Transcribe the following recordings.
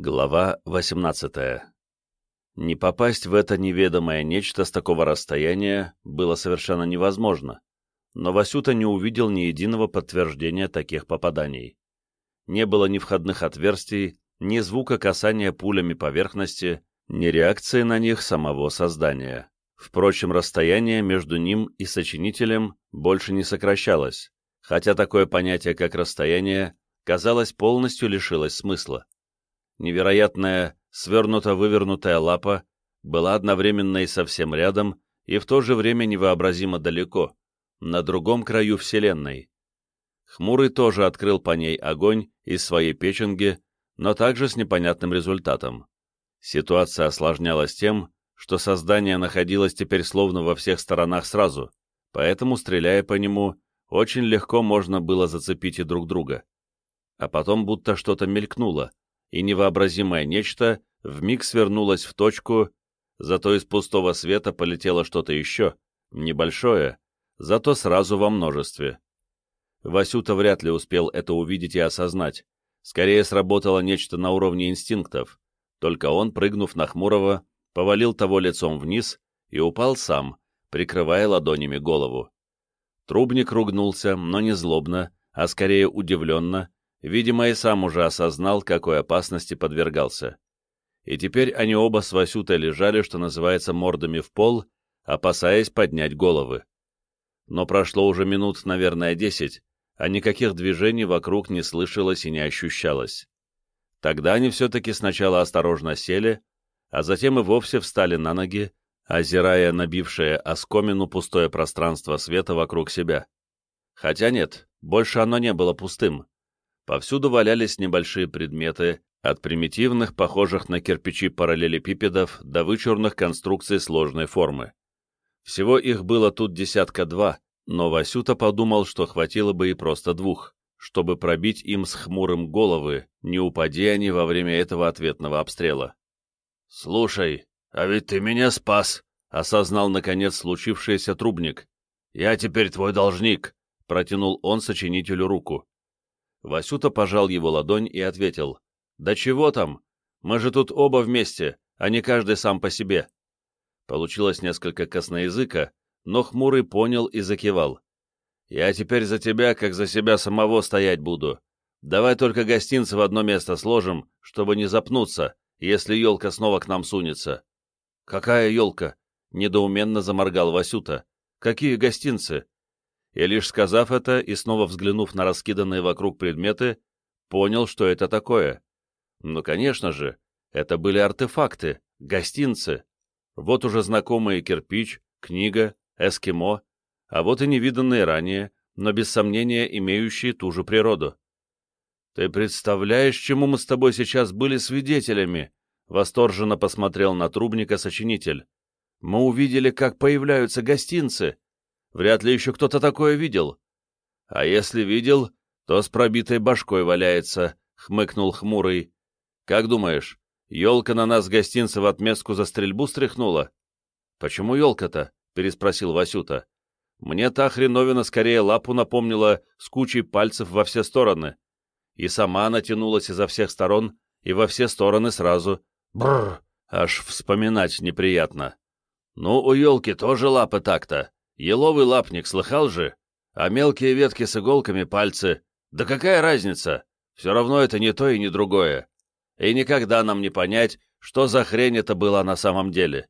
Глава 18 Не попасть в это неведомое нечто с такого расстояния было совершенно невозможно, но Васюта не увидел ни единого подтверждения таких попаданий. Не было ни входных отверстий, ни звука касания пулями поверхности, ни реакции на них самого создания. Впрочем, расстояние между ним и сочинителем больше не сокращалось, хотя такое понятие, как расстояние, казалось, полностью лишилось смысла невероятная, свернуто-вывернутая лапа была одновременно и совсем рядом, и в то же время невообразимо далеко, на другом краю Вселенной. Хмурый тоже открыл по ней огонь из своей печенги, но также с непонятным результатом. Ситуация осложнялась тем, что создание находилось теперь словно во всех сторонах сразу, поэтому, стреляя по нему, очень легко можно было зацепить и друг друга. А потом будто что-то мелькнуло, и невообразимое нечто вмиг свернулось в точку, зато из пустого света полетело что-то еще, небольшое, зато сразу во множестве. Васюта вряд ли успел это увидеть и осознать. Скорее сработало нечто на уровне инстинктов. Только он, прыгнув на Хмурого, повалил того лицом вниз и упал сам, прикрывая ладонями голову. Трубник ругнулся, но не злобно, а скорее удивленно, Видимо, и сам уже осознал, какой опасности подвергался. И теперь они оба с Васютой лежали, что называется, мордами в пол, опасаясь поднять головы. Но прошло уже минут, наверное, десять, а никаких движений вокруг не слышалось и не ощущалось. Тогда они все-таки сначала осторожно сели, а затем и вовсе встали на ноги, озирая набившее оскомину пустое пространство света вокруг себя. Хотя нет, больше оно не было пустым. Повсюду валялись небольшие предметы, от примитивных, похожих на кирпичи параллелепипедов, до вычурных конструкций сложной формы. Всего их было тут десятка два, но Васюта подумал, что хватило бы и просто двух, чтобы пробить им с хмурым головы, не упади они во время этого ответного обстрела. «Слушай, а ведь ты меня спас!» — осознал, наконец, случившееся трубник. «Я теперь твой должник!» — протянул он сочинителю руку. Васюта пожал его ладонь и ответил. «Да чего там? Мы же тут оба вместе, а не каждый сам по себе». Получилось несколько косноязыка, но Хмурый понял и закивал. «Я теперь за тебя, как за себя самого стоять буду. Давай только гостинцы в одно место сложим, чтобы не запнуться, если елка снова к нам сунется». «Какая елка?» — недоуменно заморгал Васюта. «Какие гостинцы? И лишь сказав это и снова взглянув на раскиданные вокруг предметы, понял, что это такое. Ну, конечно же, это были артефакты, гостинцы. Вот уже знакомые кирпич, книга, эскимо, а вот и невиданные ранее, но без сомнения имеющие ту же природу. «Ты представляешь, чему мы с тобой сейчас были свидетелями?» Восторженно посмотрел на трубника сочинитель. «Мы увидели, как появляются гостинцы, Вряд ли еще кто-то такое видел. А если видел, то с пробитой башкой валяется, — хмыкнул хмурый. Как думаешь, елка на нас гостинца в отместку за стрельбу стряхнула? Почему елка-то? — переспросил Васюта. Мне та хреновина скорее лапу напомнила с кучей пальцев во все стороны. И сама натянулась изо всех сторон, и во все стороны сразу. Бррр, аж вспоминать неприятно. Ну, у елки тоже лапы так-то. Еловый лапник, слыхал же? А мелкие ветки с иголками пальцы. Да какая разница? Все равно это не то и не другое. И никогда нам не понять, что за хрень это была на самом деле.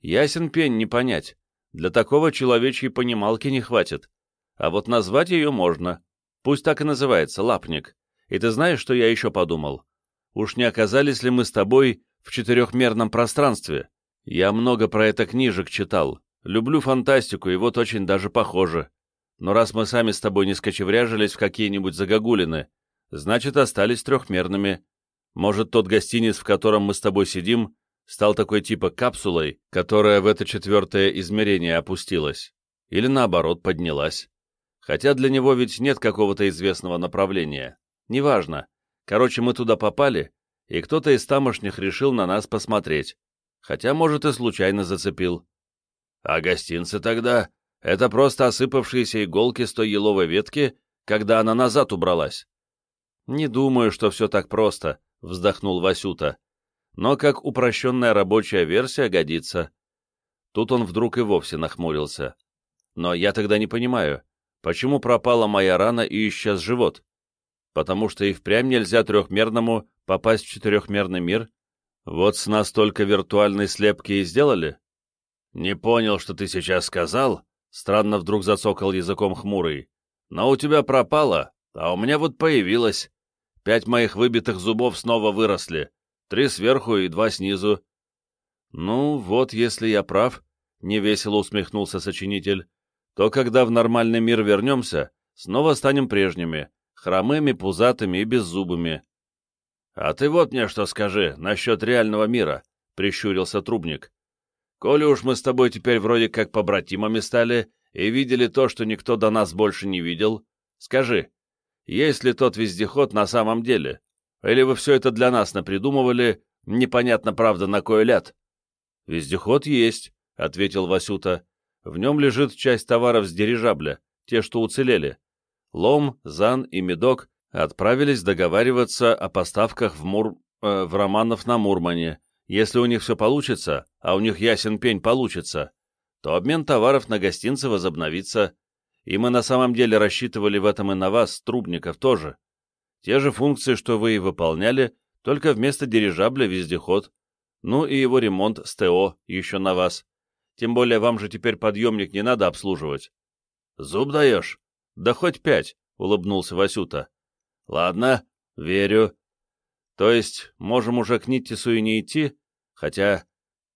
Ясен пень не понять. Для такого человечьей понималки не хватит. А вот назвать ее можно. Пусть так и называется, лапник. И ты знаешь, что я еще подумал? Уж не оказались ли мы с тобой в четырехмерном пространстве? Я много про это книжек читал. Люблю фантастику, и вот очень даже похоже. Но раз мы сами с тобой не скочевряжились в какие-нибудь загогулины, значит, остались трехмерными. Может, тот гостиниц, в котором мы с тобой сидим, стал такой типа капсулой, которая в это четвертое измерение опустилась. Или наоборот, поднялась. Хотя для него ведь нет какого-то известного направления. Неважно. Короче, мы туда попали, и кто-то из тамошних решил на нас посмотреть. Хотя, может, и случайно зацепил. А гостинцы тогда — это просто осыпавшиеся иголки с той еловой ветки, когда она назад убралась. Не думаю, что все так просто, — вздохнул Васюта. «Но как упрощенная рабочая версия годится». Тут он вдруг и вовсе нахмурился. «Но я тогда не понимаю, почему пропала моя рана и исчез живот? Потому что и впрямь нельзя трехмерному попасть в четырехмерный мир? Вот с нас только виртуальной слепки и сделали?» «Не понял, что ты сейчас сказал?» Странно вдруг зацокал языком хмурый. «Но у тебя пропало, а у меня вот появилось. Пять моих выбитых зубов снова выросли. Три сверху и два снизу. Ну, вот если я прав, — невесело усмехнулся сочинитель, — то когда в нормальный мир вернемся, снова станем прежними, хромыми, пузатыми и беззубыми. — А ты вот мне что скажи насчет реального мира, — прищурился Трубник. — Коли уж мы с тобой теперь вроде как побратимами стали и видели то, что никто до нас больше не видел, скажи, есть ли тот вездеход на самом деле, или вы все это для нас напридумывали, непонятно, правда, на кой ляд? — Вездеход есть, — ответил Васюта. — В нем лежит часть товаров с дирижабля, те, что уцелели. Лом, Зан и Медок отправились договариваться о поставках в, Мур... э, в Романов на Мурмане. Если у них все получится, а у них ясен пень получится, то обмен товаров на гостинцы возобновится, и мы на самом деле рассчитывали в этом и на вас, Трубников, тоже. Те же функции, что вы и выполняли, только вместо дирижабля вездеход. Ну и его ремонт с ТО еще на вас. Тем более вам же теперь подъемник не надо обслуживать. Зуб даешь? Да хоть пять, улыбнулся Васюта. Ладно, верю. То есть, можем уже к Ниттису и не идти? Хотя,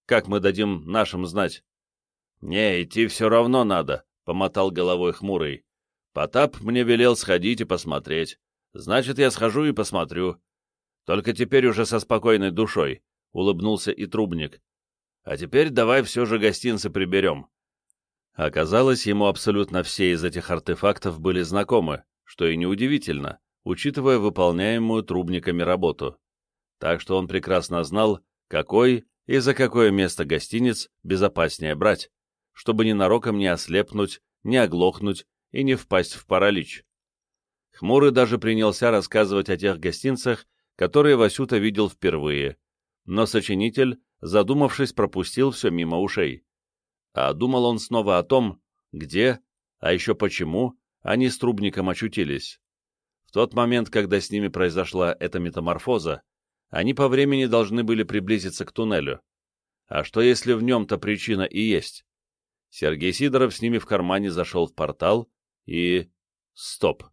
как мы дадим нашим знать? Не, идти все равно надо, — помотал головой хмурый. «Потап мне велел сходить и посмотреть. Значит, я схожу и посмотрю. Только теперь уже со спокойной душой», — улыбнулся и трубник. «А теперь давай все же гостинцы приберем». Оказалось, ему абсолютно все из этих артефактов были знакомы, что и неудивительно, учитывая выполняемую трубниками работу. Так что он прекрасно знал, какой и за какое место гостиниц безопаснее брать чтобы ненароком не ослепнуть, не оглохнуть и не впасть в паралич. Хмурый даже принялся рассказывать о тех гостинцах, которые Васюта видел впервые, но сочинитель, задумавшись, пропустил все мимо ушей. А думал он снова о том, где, а еще почему они с Трубником очутились. В тот момент, когда с ними произошла эта метаморфоза, они по времени должны были приблизиться к туннелю. А что если в нем-то причина и есть? Сергей Сидоров с ними в кармане зашел в портал и... Стоп!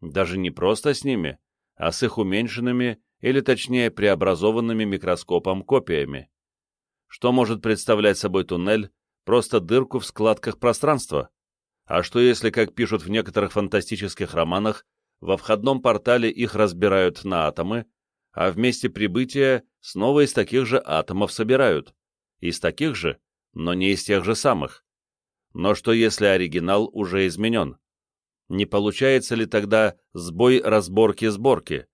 Даже не просто с ними, а с их уменьшенными, или точнее преобразованными микроскопом копиями. Что может представлять собой туннель? Просто дырку в складках пространства. А что если, как пишут в некоторых фантастических романах, во входном портале их разбирают на атомы, а в месте прибытия снова из таких же атомов собирают? Из таких же, но не из тех же самых. Но что если оригинал уже изменен? Не получается ли тогда сбой разборки-сборки?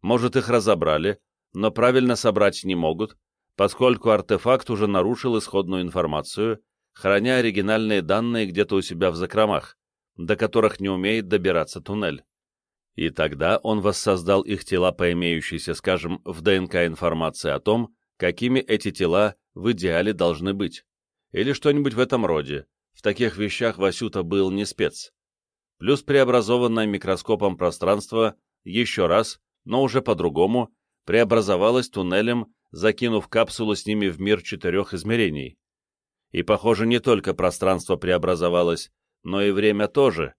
Может, их разобрали, но правильно собрать не могут, поскольку артефакт уже нарушил исходную информацию, храня оригинальные данные где-то у себя в закромах, до которых не умеет добираться туннель. И тогда он воссоздал их тела по имеющейся, скажем, в ДНК информации о том, какими эти тела в идеале должны быть. Или что-нибудь в этом роде, в таких вещах Васюта был не спец. Плюс преобразованное микроскопом пространство еще раз, но уже по-другому, преобразовалось туннелем, закинув капсулу с ними в мир четырех измерений. И, похоже, не только пространство преобразовалось, но и время тоже,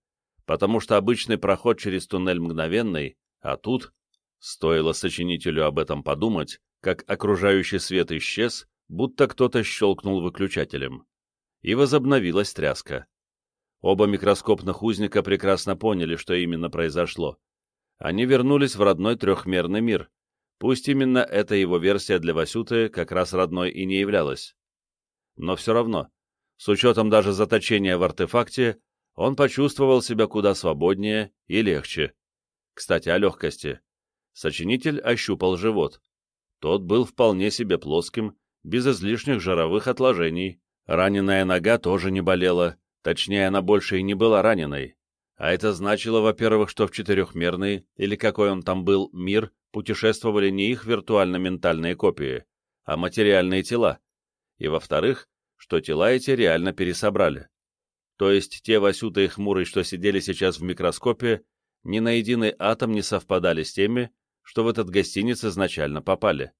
потому что обычный проход через туннель мгновенный, а тут, стоило сочинителю об этом подумать, как окружающий свет исчез, будто кто-то щелкнул выключателем и возобновилась тряска. Оба микроскопных узника прекрасно поняли, что именно произошло. Они вернулись в родной трехмерный мир. Пусть именно эта его версия для Васюты как раз родной и не являлась. Но все равно, с учетом даже заточения в артефакте, он почувствовал себя куда свободнее и легче. Кстати, о легкости. Сочинитель ощупал живот. Тот был вполне себе плоским, без излишних жировых отложений, Раненая нога тоже не болела, точнее, она больше и не была раненой. А это значило, во-первых, что в четырехмерный, или какой он там был, мир путешествовали не их виртуально-ментальные копии, а материальные тела, и, во-вторых, что тела эти реально пересобрали. То есть те Васюта и Хмурый, что сидели сейчас в микроскопе, ни на единый атом не совпадали с теми, что в этот гостиниц изначально попали.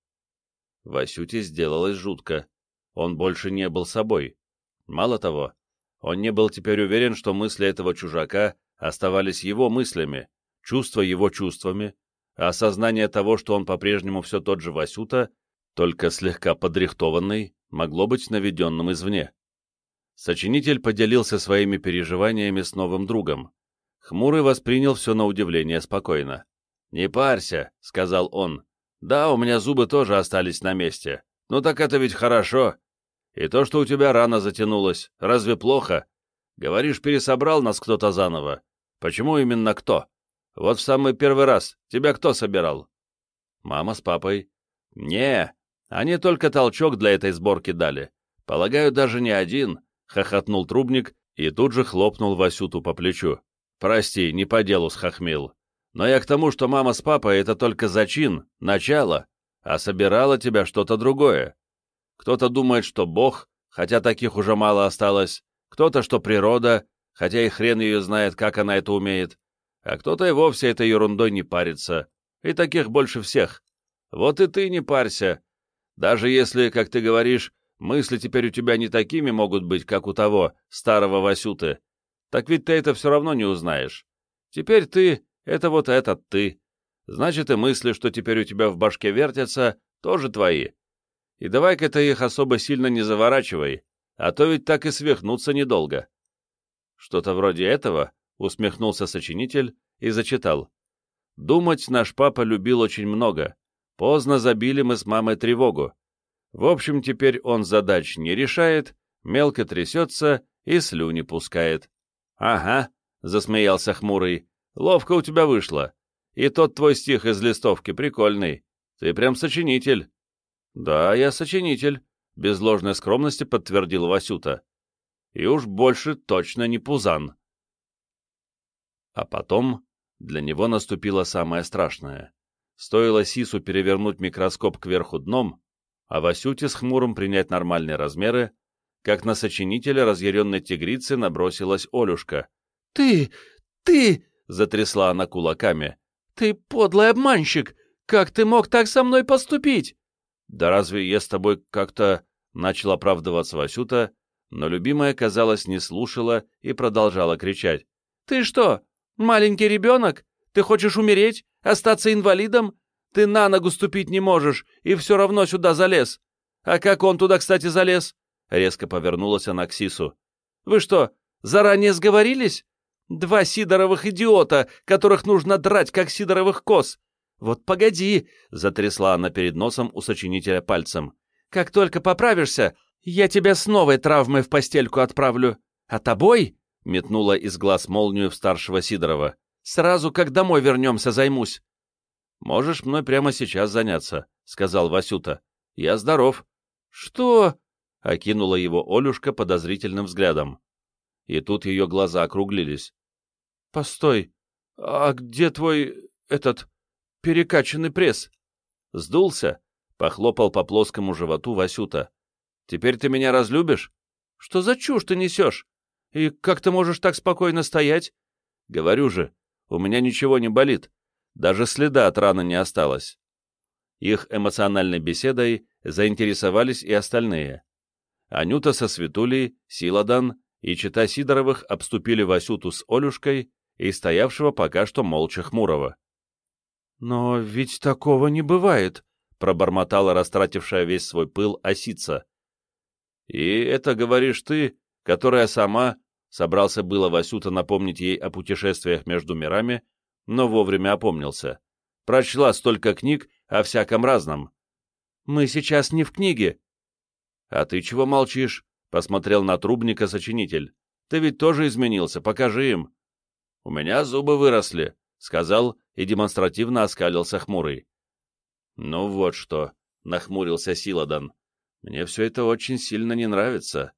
Васюте сделалось жутко. Он больше не был собой. Мало того, он не был теперь уверен, что мысли этого чужака оставались его мыслями, чувства его чувствами, а осознание того, что он по-прежнему все тот же Васюта, только слегка подрихтованный, могло быть наведенным извне. Сочинитель поделился своими переживаниями с новым другом. Хмурый воспринял все на удивление спокойно. «Не парься», — сказал он. «Да, у меня зубы тоже остались на месте. Ну так это ведь хорошо. И то, что у тебя рана затянулась, разве плохо? Говоришь, пересобрал нас кто-то заново. Почему именно кто? Вот в самый первый раз тебя кто собирал?» «Мама с папой». «Не, они только толчок для этой сборки дали. Полагаю, даже не один», — хохотнул трубник и тут же хлопнул Васюту по плечу. «Прости, не по делу схохмил. Но я к тому, что мама с папой — это только зачин, начало, а собирала тебя что-то другое. Кто-то думает, что Бог, хотя таких уже мало осталось, кто-то, что природа, хотя и хрен ее знает, как она это умеет, а кто-то и вовсе этой ерундой не парится, и таких больше всех. Вот и ты не парься. Даже если, как ты говоришь, мысли теперь у тебя не такими могут быть, как у того, старого Васюты, так ведь ты это все равно не узнаешь. Теперь ты это вот этот ты. Значит, и мысли, что теперь у тебя в башке вертятся, тоже твои. И давай-ка ты их особо сильно не заворачивай, а то ведь так и свихнуться недолго. Что-то вроде этого, усмехнулся сочинитель и зачитал. Думать наш папа любил очень много. Поздно забили мы с мамой тревогу. В общем, теперь он задач не решает, мелко трясется и слюни пускает. — Ага, — засмеялся хмурый, Ловко у тебя вышло. И тот твой стих из листовки прикольный. Ты прям сочинитель. Да, я сочинитель, без ложной скромности подтвердил Васюта. И уж больше точно не Пузан. А потом для него наступило самое страшное. Стоило Сису перевернуть микроскоп кверху дном, а Васюте с хмурым принять нормальные размеры, как на сочинителя разъяренной тигрицы набросилась Олюшка. «Ты! Ты!» — затрясла она кулаками. «Ты подлый обманщик! Как ты мог так со мной поступить?» «Да разве я с тобой как-то...» — начал оправдываться Васюта, но любимая, казалось, не слушала и продолжала кричать. «Ты что, маленький ребенок? Ты хочешь умереть? Остаться инвалидом? Ты на ногу ступить не можешь и все равно сюда залез. А как он туда, кстати, залез?» Резко повернулась она к Сису. «Вы что, заранее сговорились? Два сидоровых идиота, которых нужно драть, как сидоровых коз. Вот погоди, — затрясла она перед носом у сочинителя пальцем. Как только поправишься, я тебя с новой травмой в постельку отправлю. А тобой, — метнула из глаз молнию в старшего Сидорова, — сразу, как домой вернемся, займусь. Можешь мной прямо сейчас заняться, — сказал Васюта. Я здоров. Что? — окинула его Олюшка подозрительным взглядом и тут ее глаза округлились. — Постой, а где твой, этот, перекачанный пресс? Сдулся, похлопал по плоскому животу Васюта. — Теперь ты меня разлюбишь? Что за чушь ты несешь? И как ты можешь так спокойно стоять? Говорю же, у меня ничего не болит, даже следа от раны не осталось. Их эмоциональной беседой заинтересовались и остальные. Анюта со Светулей, Силадан и чита Сидоровых обступили Васюту с Олюшкой и стоявшего пока что молча Хмурого. «Но ведь такого не бывает», — пробормотала растратившая весь свой пыл осица. «И это говоришь ты, которая сама...» — собрался было Васюта напомнить ей о путешествиях между мирами, но вовремя опомнился. «Прочла столько книг о всяком разном». «Мы сейчас не в книге». «А ты чего молчишь?» Посмотрел на трубника сочинитель. «Ты ведь тоже изменился, покажи им». «У меня зубы выросли», — сказал и демонстративно оскалился хмурый. «Ну вот что», — нахмурился Силадан. «Мне все это очень сильно не нравится.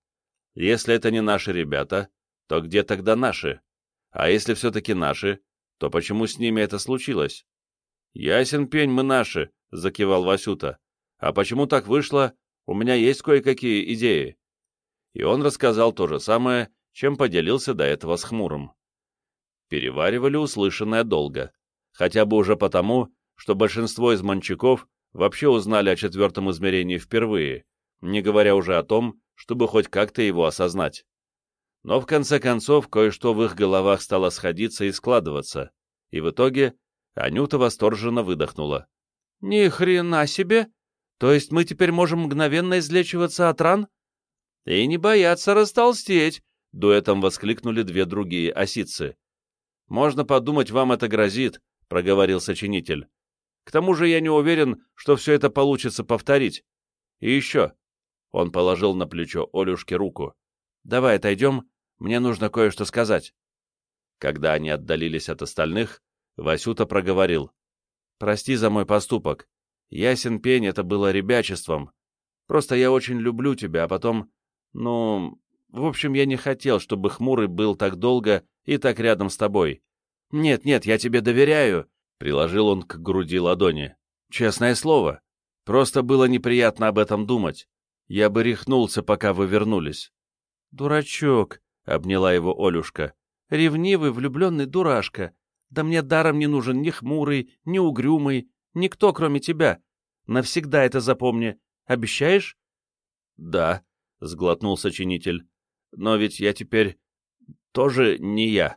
Если это не наши ребята, то где тогда наши? А если все-таки наши, то почему с ними это случилось?» «Ясен пень, мы наши», — закивал Васюта. «А почему так вышло? У меня есть кое-какие идеи». И он рассказал то же самое, чем поделился до этого с Хмурым. Переваривали услышанное долго, хотя бы уже потому, что большинство из манчаков вообще узнали о четвертом измерении впервые, не говоря уже о том, чтобы хоть как-то его осознать. Но в конце концов кое-что в их головах стало сходиться и складываться, и в итоге Анюта восторженно выдохнула. «Ни хрена себе! То есть мы теперь можем мгновенно излечиваться от ран?» «И не бояться растолстеть!» — дуэтом воскликнули две другие осицы. «Можно подумать, вам это грозит», — проговорил сочинитель. «К тому же я не уверен, что все это получится повторить. И еще...» Он положил на плечо Олюшке руку. «Давай отойдем, мне нужно кое-что сказать». Когда они отдалились от остальных, Васюта проговорил. «Прости за мой поступок. Ясен пень, это было ребячеством. Просто я очень люблю тебя, а потом... Ну... В общем, я не хотел, чтобы Хмурый был так долго и так рядом с тобой. Нет, нет, я тебе доверяю», — приложил он к груди ладони. «Честное слово. Просто было неприятно об этом думать. Я бы рехнулся, пока вы вернулись». «Дурачок», — обняла его Олюшка. «Ревнивый, влюбленный дурашка. Да мне даром не нужен ни хмурый, ни угрюмый, никто, кроме тебя. Навсегда это запомни. Обещаешь?» «Да», — сглотнул сочинитель. «Но ведь я теперь тоже не я».